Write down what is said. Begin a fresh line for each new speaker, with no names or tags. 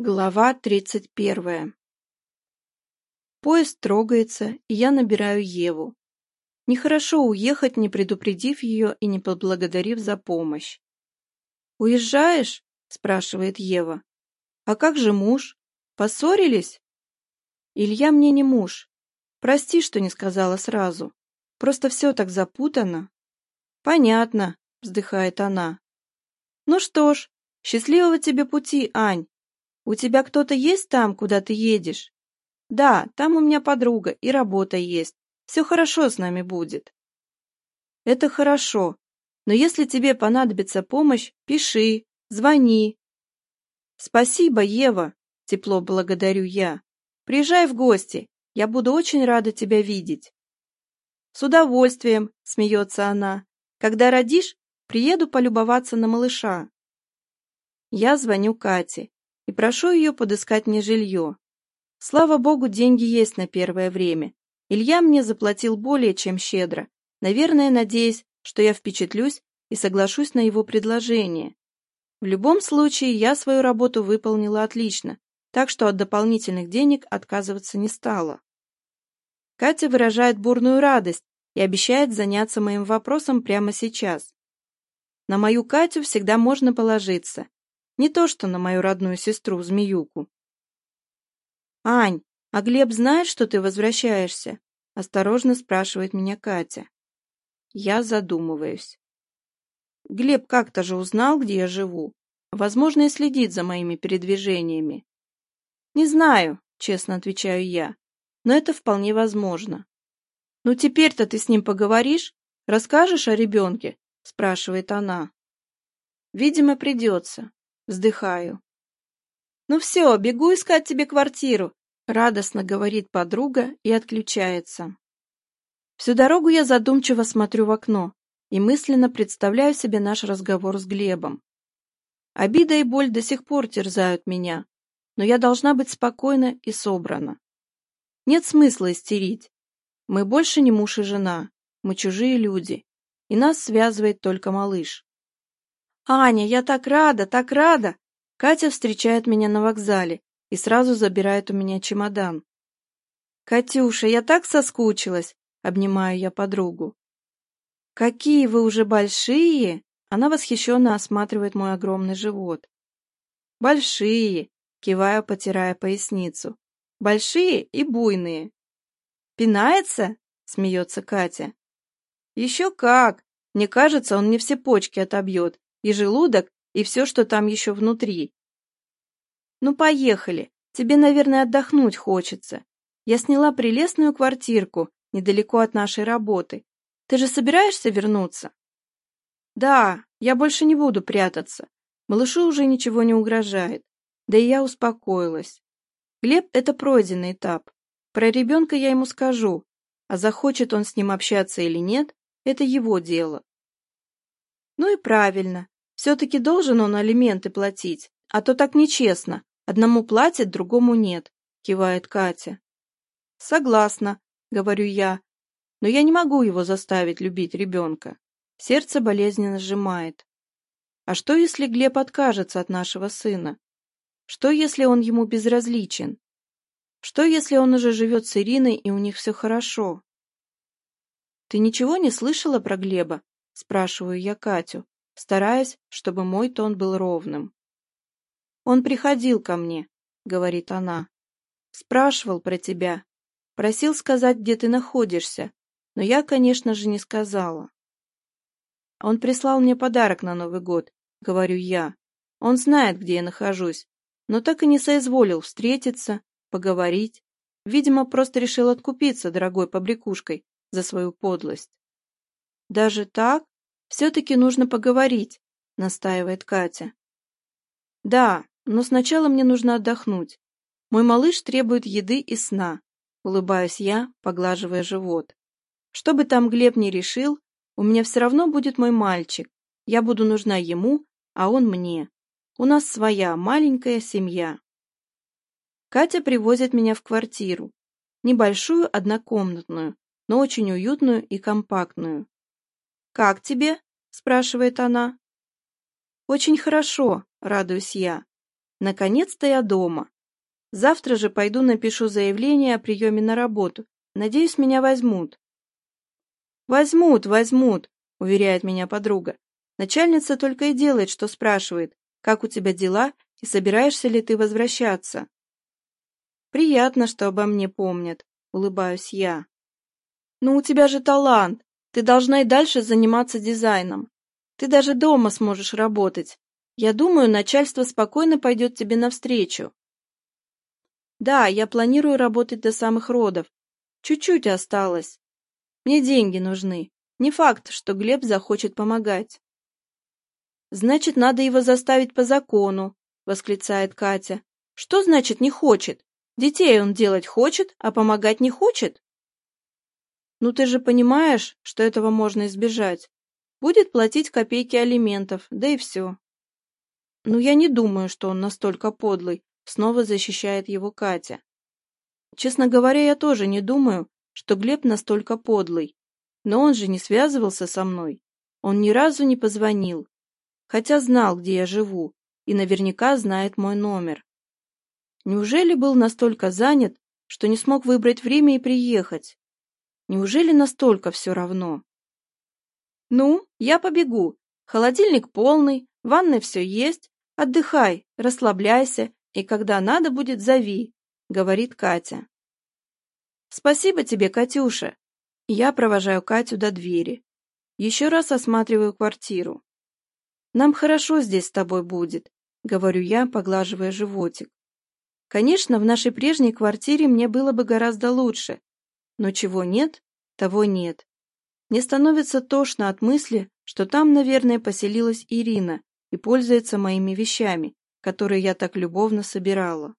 Глава 31. Поезд трогается, и я набираю Еву. Нехорошо уехать, не предупредив ее и не поблагодарив за помощь. «Уезжаешь?» – спрашивает Ева. «А как же муж? Поссорились?» «Илья мне не муж. Прости, что не сказала сразу. Просто все так запутано». «Понятно», – вздыхает она. «Ну что ж, счастливого тебе пути, Ань. У тебя кто-то есть там, куда ты едешь? Да, там у меня подруга и работа есть. Все хорошо с нами будет. Это хорошо. Но если тебе понадобится помощь, пиши, звони. Спасибо, Ева, тепло благодарю я. Приезжай в гости, я буду очень рада тебя видеть. С удовольствием, смеется она. Когда родишь, приеду полюбоваться на малыша. Я звоню Кате и прошу ее подыскать мне жилье. Слава богу, деньги есть на первое время. Илья мне заплатил более чем щедро, наверное, надеясь, что я впечатлюсь и соглашусь на его предложение. В любом случае, я свою работу выполнила отлично, так что от дополнительных денег отказываться не стала. Катя выражает бурную радость и обещает заняться моим вопросом прямо сейчас. На мою Катю всегда можно положиться. Не то что на мою родную сестру, змеюку. «Ань, а Глеб знает, что ты возвращаешься?» — осторожно спрашивает меня Катя. Я задумываюсь. Глеб как-то же узнал, где я живу. Возможно, и следит за моими передвижениями. «Не знаю», — честно отвечаю я, — «но это вполне возможно». «Ну теперь-то ты с ним поговоришь? Расскажешь о ребенке?» — спрашивает она. «Видимо, придется вздыхаю. «Ну все, бегу искать тебе квартиру», — радостно говорит подруга и отключается. Всю дорогу я задумчиво смотрю в окно и мысленно представляю себе наш разговор с Глебом. Обида и боль до сих пор терзают меня, но я должна быть спокойна и собрана. Нет смысла истерить. Мы больше не муж и жена, мы чужие люди, и нас связывает только малыш. «Аня, я так рада, так рада!» Катя встречает меня на вокзале и сразу забирает у меня чемодан. «Катюша, я так соскучилась!» — обнимаю я подругу. «Какие вы уже большие!» Она восхищенно осматривает мой огромный живот. «Большие!» — киваю, потирая поясницу. «Большие и буйные!» «Пинается?» — смеется Катя. «Еще как! Мне кажется, он мне все почки отобьет, и желудок, и все, что там еще внутри. Ну, поехали. Тебе, наверное, отдохнуть хочется. Я сняла прелестную квартирку недалеко от нашей работы. Ты же собираешься вернуться? Да, я больше не буду прятаться. Малышу уже ничего не угрожает. Да и я успокоилась. Глеб — это пройденный этап. Про ребенка я ему скажу, а захочет он с ним общаться или нет, это его дело. Ну и правильно. Все-таки должен он алименты платить, а то так нечестно. Одному платит, другому нет, кивает Катя. Согласна, говорю я, но я не могу его заставить любить ребенка. Сердце болезненно сжимает. А что, если Глеб откажется от нашего сына? Что, если он ему безразличен? Что, если он уже живет с Ириной и у них все хорошо? Ты ничего не слышала про Глеба? — спрашиваю я Катю, стараясь, чтобы мой тон был ровным. «Он приходил ко мне», — говорит она. «Спрашивал про тебя. Просил сказать, где ты находишься, но я, конечно же, не сказала». «Он прислал мне подарок на Новый год», — говорю я. «Он знает, где я нахожусь, но так и не соизволил встретиться, поговорить. Видимо, просто решил откупиться дорогой побрякушкой за свою подлость». «Даже так?» «Все-таки нужно поговорить», — настаивает Катя. «Да, но сначала мне нужно отдохнуть. Мой малыш требует еды и сна», — улыбаюсь я, поглаживая живот. «Что бы там Глеб не решил, у меня все равно будет мой мальчик. Я буду нужна ему, а он мне. У нас своя маленькая семья». Катя привозит меня в квартиру. Небольшую однокомнатную, но очень уютную и компактную. «Как тебе?» — спрашивает она. «Очень хорошо», — радуюсь я. «Наконец-то я дома. Завтра же пойду напишу заявление о приеме на работу. Надеюсь, меня возьмут». «Возьмут, возьмут», — уверяет меня подруга. «Начальница только и делает, что спрашивает, как у тебя дела и собираешься ли ты возвращаться». «Приятно, что обо мне помнят», — улыбаюсь я. «Ну, у тебя же талант!» Ты должна и дальше заниматься дизайном. Ты даже дома сможешь работать. Я думаю, начальство спокойно пойдет тебе навстречу. Да, я планирую работать до самых родов. Чуть-чуть осталось. Мне деньги нужны. Не факт, что Глеб захочет помогать. Значит, надо его заставить по закону, восклицает Катя. Что значит не хочет? Детей он делать хочет, а помогать не хочет? Ну ты же понимаешь, что этого можно избежать. Будет платить копейки алиментов, да и все. Ну я не думаю, что он настолько подлый, снова защищает его Катя. Честно говоря, я тоже не думаю, что Глеб настолько подлый. Но он же не связывался со мной. Он ни разу не позвонил. Хотя знал, где я живу, и наверняка знает мой номер. Неужели был настолько занят, что не смог выбрать время и приехать? Неужели настолько все равно? Ну, я побегу. Холодильник полный, в ванной все есть. Отдыхай, расслабляйся, и когда надо будет, зови, говорит Катя. Спасибо тебе, Катюша. Я провожаю Катю до двери. Еще раз осматриваю квартиру. Нам хорошо здесь с тобой будет, говорю я, поглаживая животик. Конечно, в нашей прежней квартире мне было бы гораздо лучше, но чего нет, того нет. Мне становится тошно от мысли, что там, наверное, поселилась Ирина и пользуется моими вещами, которые я так любовно собирала.